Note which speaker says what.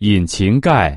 Speaker 1: 引擎盖